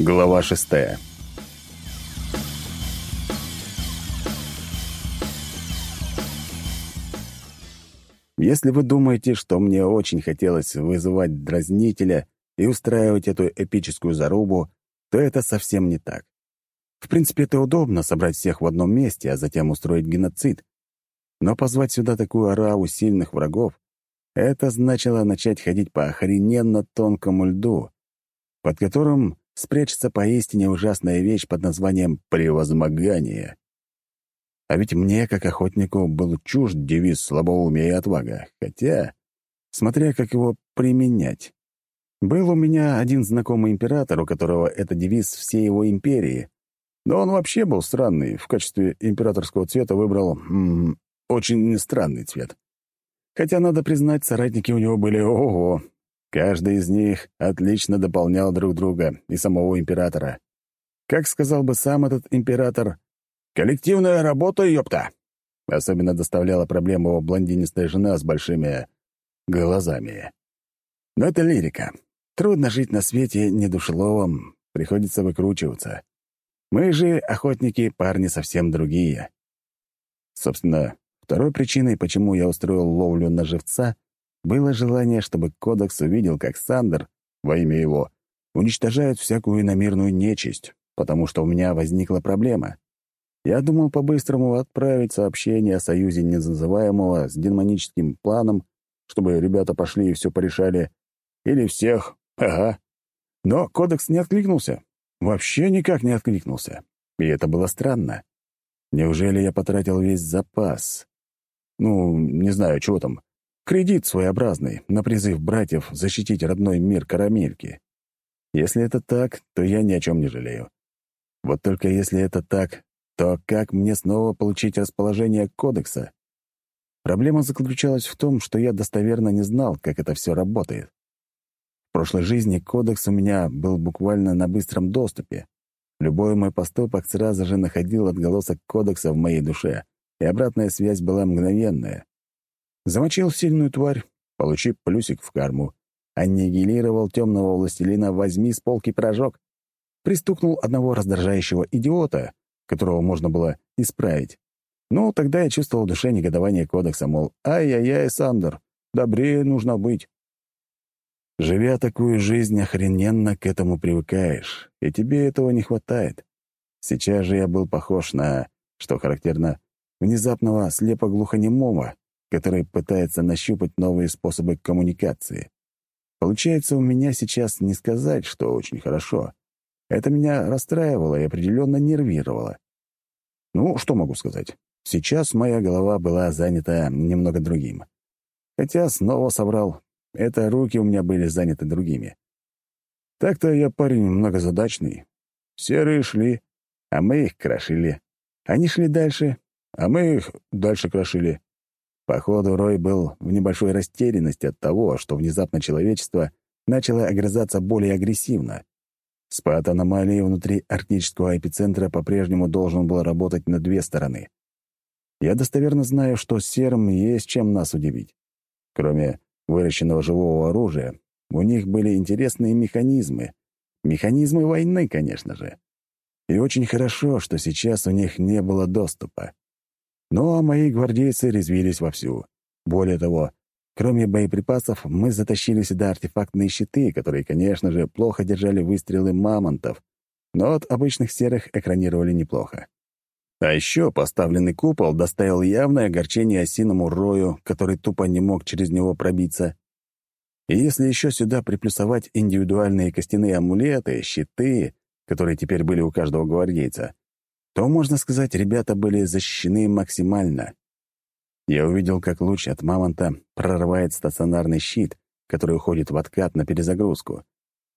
Глава шестая. Если вы думаете, что мне очень хотелось вызывать дразнителя и устраивать эту эпическую зарубу, то это совсем не так. В принципе, это удобно собрать всех в одном месте, а затем устроить геноцид. Но позвать сюда такую ораву сильных врагов — это значило начать ходить по охрененно тонкому льду, под которым спрячется поистине ужасная вещь под названием «превозмогание». А ведь мне, как охотнику, был чужд девиз «слабоумие и отвага», хотя, смотря как его применять. Был у меня один знакомый император, у которого это девиз всей его империи, но он вообще был странный, в качестве императорского цвета выбрал м -м, очень странный цвет. Хотя, надо признать, соратники у него были ого, Каждый из них отлично дополнял друг друга и самого императора. Как сказал бы сам этот император, «Коллективная работа, ёпта!» Особенно доставляла проблему его блондинистая жена с большими глазами. Но это лирика. Трудно жить на свете недушеловым, приходится выкручиваться. Мы же, охотники, парни совсем другие. Собственно, второй причиной, почему я устроил ловлю на живца — было желание, чтобы Кодекс увидел, как Сандер, во имя его, уничтожает всякую иномирную нечисть, потому что у меня возникла проблема. Я думал по-быстрому отправить сообщение о союзе незазываемого с демоническим планом, чтобы ребята пошли и все порешали. Или всех. Ага. Но Кодекс не откликнулся. Вообще никак не откликнулся. И это было странно. Неужели я потратил весь запас? Ну, не знаю, чего там. Кредит своеобразный на призыв братьев защитить родной мир карамельки. Если это так, то я ни о чем не жалею. Вот только если это так, то как мне снова получить расположение кодекса? Проблема заключалась в том, что я достоверно не знал, как это все работает. В прошлой жизни кодекс у меня был буквально на быстром доступе. Любой мой поступок сразу же находил отголосок кодекса в моей душе, и обратная связь была мгновенная. Замочил сильную тварь, получив плюсик в карму. Аннигилировал темного властелина «возьми с полки пирожок». Пристукнул одного раздражающего идиота, которого можно было исправить. Ну, тогда я чувствовал в душе негодование кодекса, мол, «Ай-яй-яй, Сандер, добрее нужно быть». Живя такую жизнь, охрененно к этому привыкаешь, и тебе этого не хватает. Сейчас же я был похож на, что характерно, внезапного слепо-глухонемого, который пытается нащупать новые способы коммуникации. Получается, у меня сейчас не сказать, что очень хорошо. Это меня расстраивало и определенно нервировало. Ну, что могу сказать? Сейчас моя голова была занята немного другим. Хотя снова собрал. Это руки у меня были заняты другими. Так-то я парень многозадачный. Серые шли, а мы их крошили. Они шли дальше, а мы их дальше крошили. Походу, Рой был в небольшой растерянности от того, что внезапно человечество начало огрызаться более агрессивно. Спад аномалии внутри арктического эпицентра по-прежнему должен был работать на две стороны. Я достоверно знаю, что серым есть чем нас удивить. Кроме выращенного живого оружия, у них были интересные механизмы. Механизмы войны, конечно же. И очень хорошо, что сейчас у них не было доступа. А мои гвардейцы резвились вовсю. Более того, кроме боеприпасов, мы затащили сюда артефактные щиты, которые, конечно же, плохо держали выстрелы мамонтов, но от обычных серых экранировали неплохо. А еще поставленный купол доставил явное огорчение осиному рою, который тупо не мог через него пробиться. И если еще сюда приплюсовать индивидуальные костяные амулеты, щиты, которые теперь были у каждого гвардейца, то, можно сказать, ребята были защищены максимально. Я увидел, как луч от мамонта прорывает стационарный щит, который уходит в откат на перезагрузку,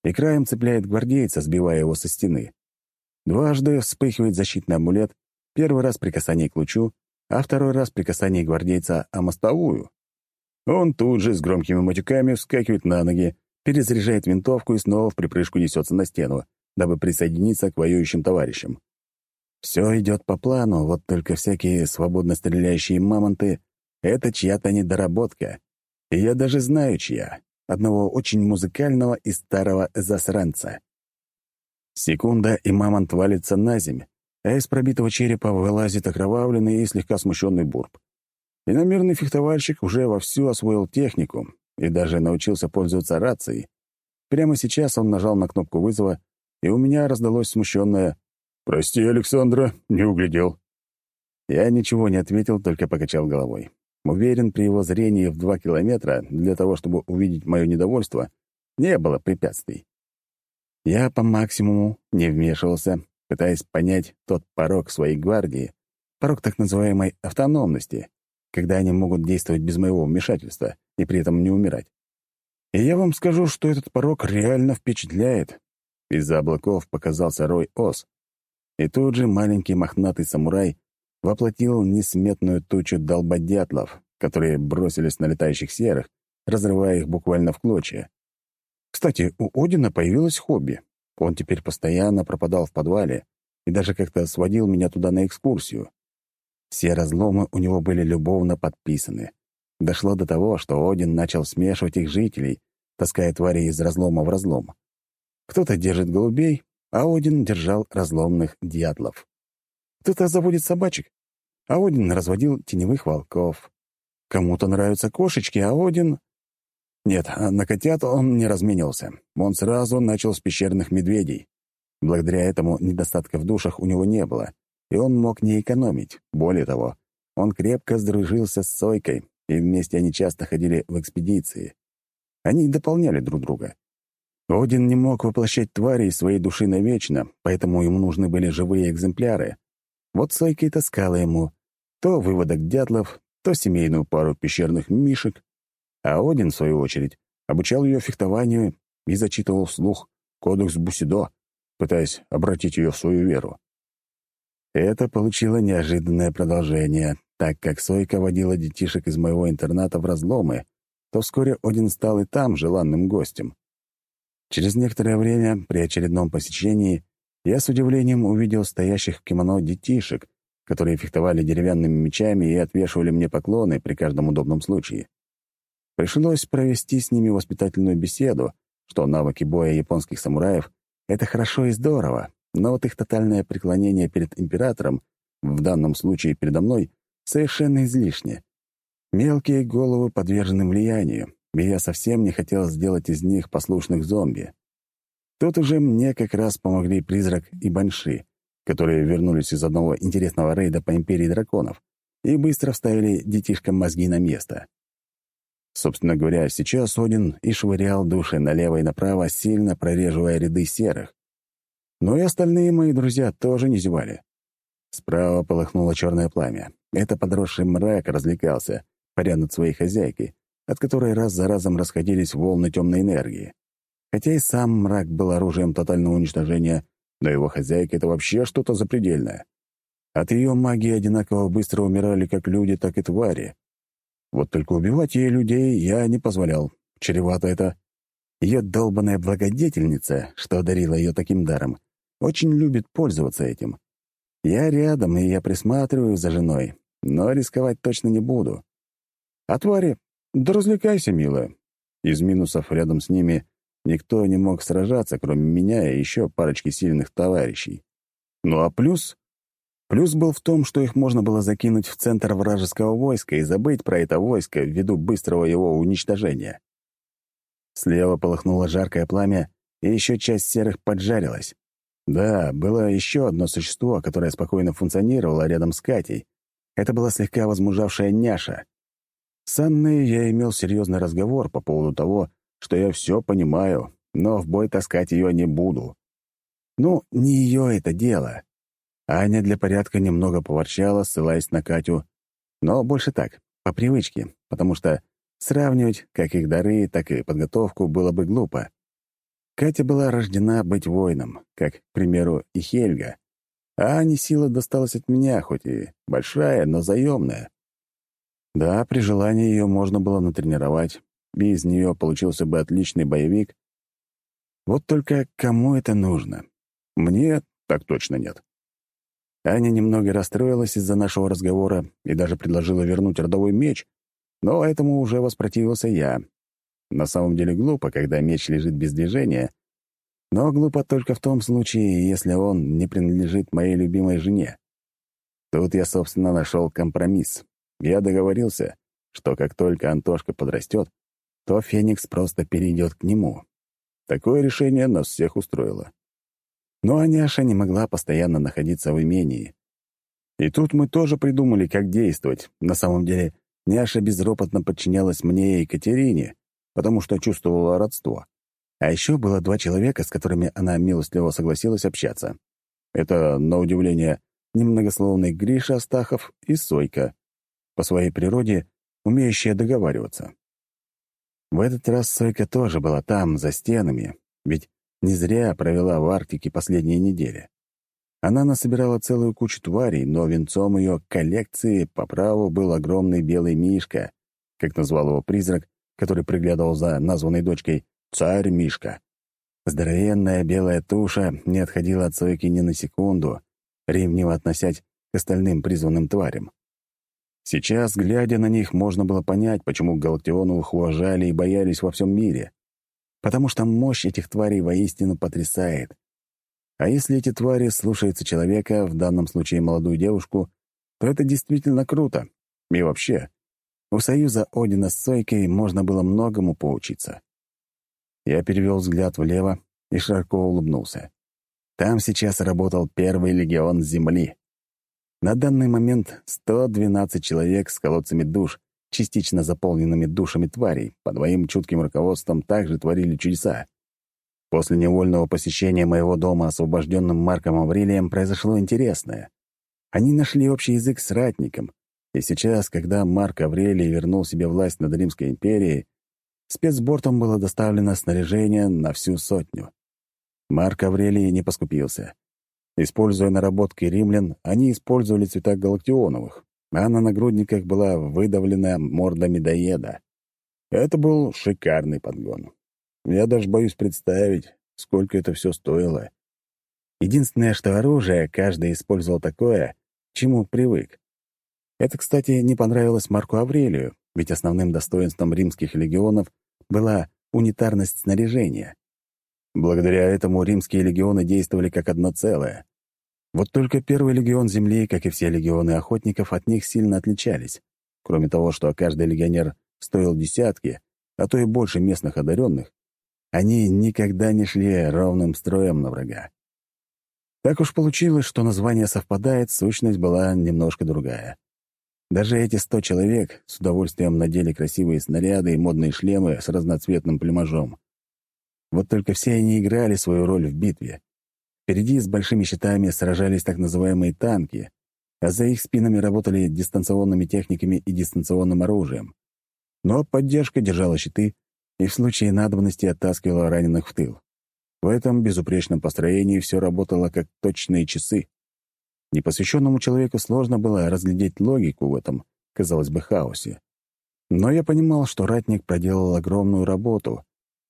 и краем цепляет гвардейца, сбивая его со стены. Дважды вспыхивает защитный амулет, первый раз при касании к лучу, а второй раз при касании гвардейца о мостовую. Он тут же с громкими матюками вскакивает на ноги, перезаряжает винтовку и снова в припрыжку несется на стену, дабы присоединиться к воюющим товарищам. Все идет по плану, вот только всякие свободно стреляющие мамонты — это чья-то недоработка. И я даже знаю, чья. Одного очень музыкального и старого засранца. Секунда, и мамонт валится на земь, а из пробитого черепа вылазит окровавленный и слегка смущенный бурб. Иномерный фехтовальщик уже вовсю освоил технику и даже научился пользоваться рацией. Прямо сейчас он нажал на кнопку вызова, и у меня раздалось смущенное «Прости, Александра, не углядел». Я ничего не ответил, только покачал головой. Уверен, при его зрении в два километра для того, чтобы увидеть мое недовольство, не было препятствий. Я по максимуму не вмешивался, пытаясь понять тот порог своей гвардии, порог так называемой автономности, когда они могут действовать без моего вмешательства и при этом не умирать. И я вам скажу, что этот порог реально впечатляет. Из-за облаков показался рой ос, и тут же маленький мохнатый самурай воплотил несметную тучу долбодятлов, которые бросились на летающих серых, разрывая их буквально в клочья. Кстати, у Одина появилось хобби. Он теперь постоянно пропадал в подвале и даже как-то сводил меня туда на экскурсию. Все разломы у него были любовно подписаны. Дошло до того, что Один начал смешивать их жителей, таская твари из разлома в разлом. Кто-то держит голубей, а Один держал разломных дятлов. Кто-то заводит собачек, а Один разводил теневых волков. Кому-то нравятся кошечки, а Один... Нет, на котят он не разменился. Он сразу начал с пещерных медведей. Благодаря этому недостатка в душах у него не было, и он мог не экономить. Более того, он крепко сдружился с Сойкой, и вместе они часто ходили в экспедиции. Они дополняли друг друга. Один не мог воплощать твари из своей души навечно, поэтому ему нужны были живые экземпляры. Вот Сойка и таскала ему то выводок дятлов, то семейную пару пещерных мишек, а Один, в свою очередь, обучал ее фехтованию и зачитывал вслух кодекс Бусидо, пытаясь обратить ее в свою веру. Это получило неожиданное продолжение, так как Сойка водила детишек из моего интерната в разломы, то вскоре Один стал и там желанным гостем. Через некоторое время, при очередном посещении, я с удивлением увидел стоящих в кимоно детишек, которые фехтовали деревянными мечами и отвешивали мне поклоны при каждом удобном случае. Пришлось провести с ними воспитательную беседу, что навыки боя японских самураев — это хорошо и здорово, но вот их тотальное преклонение перед императором, в данном случае передо мной, совершенно излишне. Мелкие головы подвержены влиянию, и я совсем не хотел сделать из них послушных зомби. Тут уже мне как раз помогли призрак и банши, которые вернулись из одного интересного рейда по империи драконов и быстро вставили детишкам мозги на место. Собственно говоря, сейчас Один и швырял души налево и направо, сильно прореживая ряды серых. Но и остальные мои друзья тоже не зевали. Справа полыхнуло черное пламя. Это подросший мрак развлекался, паря над своей хозяйкой, от которой раз за разом расходились волны темной энергии. Хотя и сам мрак был оружием тотального уничтожения, но его хозяйка — это вообще что-то запредельное. От ее магии одинаково быстро умирали как люди, так и твари. Вот только убивать ей людей я не позволял. Чревато это. Ее долбанная благодетельница, что одарила ее таким даром, очень любит пользоваться этим. Я рядом, и я присматриваю за женой, но рисковать точно не буду. А твари? Да развлекайся, милая. Из минусов рядом с ними никто не мог сражаться, кроме меня и еще парочки сильных товарищей. Ну а плюс Плюс был в том, что их можно было закинуть в центр вражеского войска и забыть про это войско ввиду быстрого его уничтожения. Слева полыхнуло жаркое пламя, и еще часть серых поджарилась. Да, было еще одно существо, которое спокойно функционировало рядом с Катей. Это была слегка возмужавшая няша. С Анной я имел серьезный разговор по поводу того, что я все понимаю, но в бой таскать ее не буду. Ну, не ее это дело. Аня для порядка немного поворчала, ссылаясь на Катю, но больше так, по привычке, потому что сравнивать как их дары, так и подготовку было бы глупо. Катя была рождена быть воином, как, к примеру, и Хельга, а Ане сила досталась от меня, хоть и большая, но заемная. Да, при желании ее можно было натренировать, и из нее получился бы отличный боевик. Вот только кому это нужно? Мне так точно нет. Аня немного расстроилась из-за нашего разговора и даже предложила вернуть родовой меч, но этому уже воспротивился я. На самом деле глупо, когда меч лежит без движения, Но глупо только в том случае, если он не принадлежит моей любимой жене. Тут я, собственно, нашел компромисс. Я договорился, что как только Антошка подрастет, то Феникс просто перейдет к нему. Такое решение нас всех устроило. Но Аняша не могла постоянно находиться в имении. И тут мы тоже придумали, как действовать. На самом деле, Няша безропотно подчинялась мне и Екатерине, потому что чувствовала родство. А еще было два человека, с которыми она милостливо согласилась общаться. Это, на удивление, немногословный Гриша Астахов и Сойка, по своей природе умеющая договариваться. В этот раз Сойка тоже была там, за стенами, ведь не зря провела в Арктике последние недели. Она насобирала целую кучу тварей, но венцом ее коллекции по праву был огромный белый мишка, как назвал его призрак, который приглядывал за названной дочкой Царь Мишка. Здоровенная белая туша не отходила от Сойки ни на секунду, ревниво относясь к остальным призванным тварям. Сейчас, глядя на них, можно было понять, почему Галактионовых уважали и боялись во всем мире. Потому что мощь этих тварей воистину потрясает. А если эти твари слушаются человека, в данном случае молодую девушку, то это действительно круто. И вообще, у союза Одина с Сойкой можно было многому поучиться. Я перевел взгляд влево и широко улыбнулся. Там сейчас работал первый легион Земли. На данный момент 112 человек с колодцами душ, частично заполненными душами тварей, под моим чутким руководством также творили чудеса. После невольного посещения моего дома освобожденным Марком Аврелием произошло интересное. Они нашли общий язык с ратником, и сейчас, когда Марк Аврелий вернул себе власть над Римской империей, Спецбортом было доставлено снаряжение на всю сотню. Марк Аврелий не поскупился. Используя наработки римлян, они использовали цвета галактионовых, а на нагрудниках была выдавлена морда медоеда. Это был шикарный подгон. Я даже боюсь представить, сколько это все стоило. Единственное, что оружие каждый использовал такое, чему привык. Это, кстати, не понравилось Марку Аврелию, ведь основным достоинством римских легионов была унитарность снаряжения. Благодаря этому римские легионы действовали как одно целое. Вот только первый легион Земли, как и все легионы охотников, от них сильно отличались. Кроме того, что каждый легионер стоил десятки, а то и больше местных одаренных, они никогда не шли ровным строем на врага. Так уж получилось, что название совпадает, сущность была немножко другая. Даже эти сто человек с удовольствием надели красивые снаряды и модные шлемы с разноцветным плюмажом. Вот только все они играли свою роль в битве. Впереди с большими щитами сражались так называемые танки, а за их спинами работали дистанционными техниками и дистанционным оружием. Но поддержка держала щиты и в случае надобности оттаскивала раненых в тыл. В этом безупречном построении все работало как точные часы. Непосвященному человеку сложно было разглядеть логику в этом, казалось бы, хаосе. Но я понимал, что ратник проделал огромную работу.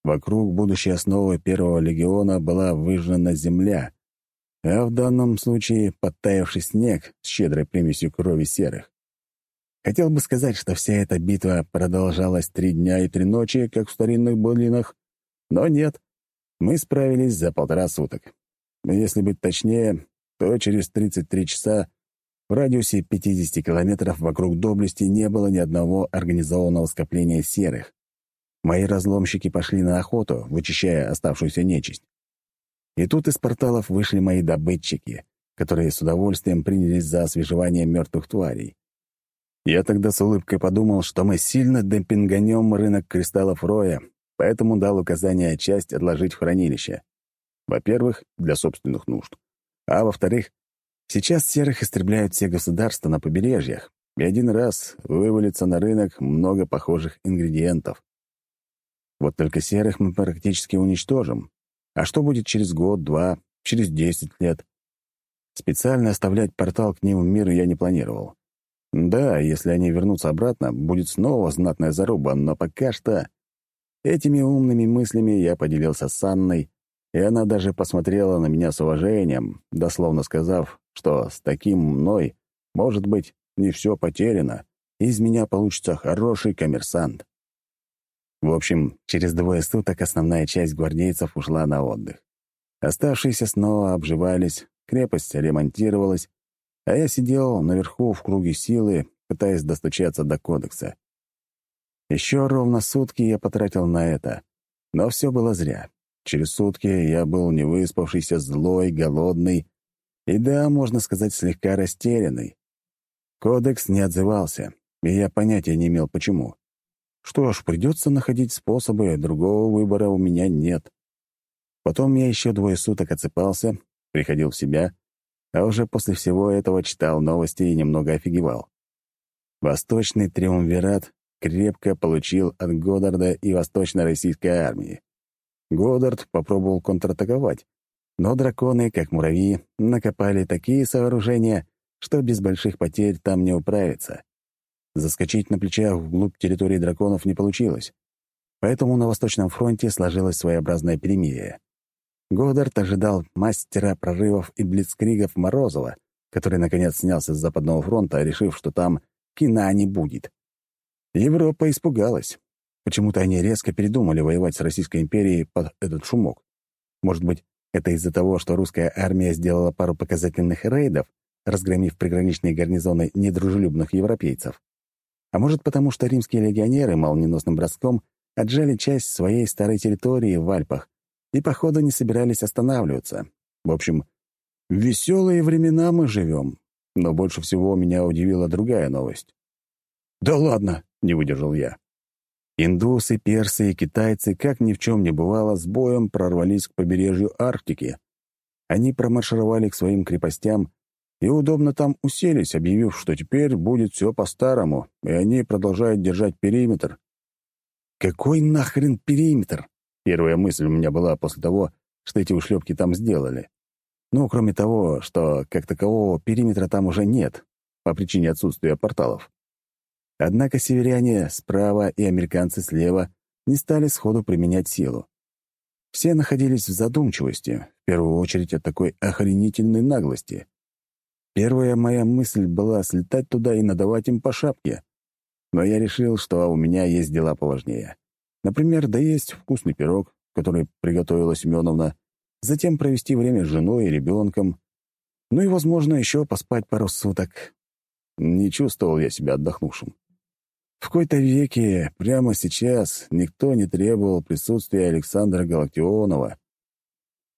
Вокруг будущей основы первого легиона была выжжена земля, а в данном случае подтаявший снег с щедрой примесью крови серых. Хотел бы сказать, что вся эта битва продолжалась три дня и три ночи, как в старинных былинах, но нет, мы справились за полтора суток. Если быть точнее, то через 33 часа в радиусе 50 километров вокруг доблести не было ни одного организованного скопления серых. Мои разломщики пошли на охоту, вычищая оставшуюся нечисть. И тут из порталов вышли мои добытчики, которые с удовольствием принялись за освежевание мертвых тварей. Я тогда с улыбкой подумал, что мы сильно демпинганем рынок кристаллов Роя, поэтому дал указание часть отложить в хранилище. Во-первых, для собственных нужд. А во-вторых, сейчас серых истребляют все государства на побережьях, и один раз вывалится на рынок много похожих ингредиентов. Вот только серых мы практически уничтожим. А что будет через год, два, через десять лет? Специально оставлять портал к ним в мир я не планировал. Да, если они вернутся обратно, будет снова знатная заруба, но пока что... Этими умными мыслями я поделился с Анной, и она даже посмотрела на меня с уважением, дословно сказав, что с таким мной, может быть, не все потеряно, и из меня получится хороший коммерсант. В общем, через двое суток основная часть гвардейцев ушла на отдых. Оставшиеся снова обживались, крепость ремонтировалась, а я сидел наверху в круге силы, пытаясь достучаться до кодекса. Еще ровно сутки я потратил на это, но все было зря. Через сутки я был невыспавшийся, злой, голодный и, да, можно сказать, слегка растерянный. Кодекс не отзывался, и я понятия не имел, почему. Что ж, придется находить способы, другого выбора у меня нет. Потом я еще двое суток отсыпался, приходил в себя, а уже после всего этого читал новости и немного офигевал. Восточный триумвират крепко получил от Годдарда и Восточно-Российской армии. Годдард попробовал контратаковать, но драконы, как муравьи, накопали такие сооружения, что без больших потерь там не управиться. Заскочить на плечах вглубь территории драконов не получилось. Поэтому на Восточном фронте сложилось своеобразное перемирие. Годдард ожидал мастера прорывов и блицкригов Морозова, который, наконец, снялся с Западного фронта, решив, что там кино не будет. Европа испугалась. Почему-то они резко передумали воевать с Российской империей под этот шумок. Может быть, это из-за того, что русская армия сделала пару показательных рейдов, разгромив приграничные гарнизоны недружелюбных европейцев. А может, потому что римские легионеры молниеносным броском отжали часть своей старой территории в Альпах и, походу, не собирались останавливаться. В общем, в веселые времена мы живем. Но больше всего меня удивила другая новость. «Да ладно!» — не выдержал я. Индусы, персы и китайцы, как ни в чем не бывало, с боем прорвались к побережью Арктики. Они промаршировали к своим крепостям и удобно там уселись, объявив, что теперь будет все по-старому, и они продолжают держать периметр. Какой нахрен периметр? Первая мысль у меня была после того, что эти ушлепки там сделали. Ну, кроме того, что, как такового, периметра там уже нет, по причине отсутствия порталов. Однако северяне справа и американцы слева не стали сходу применять силу. Все находились в задумчивости, в первую очередь от такой охренительной наглости. Первая моя мысль была слетать туда и надавать им по шапке. Но я решил, что у меня есть дела поважнее. Например, доесть вкусный пирог, который приготовила Семеновна, затем провести время с женой и ребенком, ну и, возможно, еще поспать пару суток. Не чувствовал я себя отдохнувшим. В какой-то веке, прямо сейчас, никто не требовал присутствия Александра Галактионова.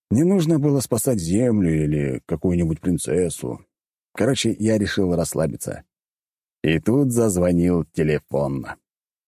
Не нужно было спасать Землю или какую-нибудь принцессу. Короче, я решил расслабиться. И тут зазвонил телефон.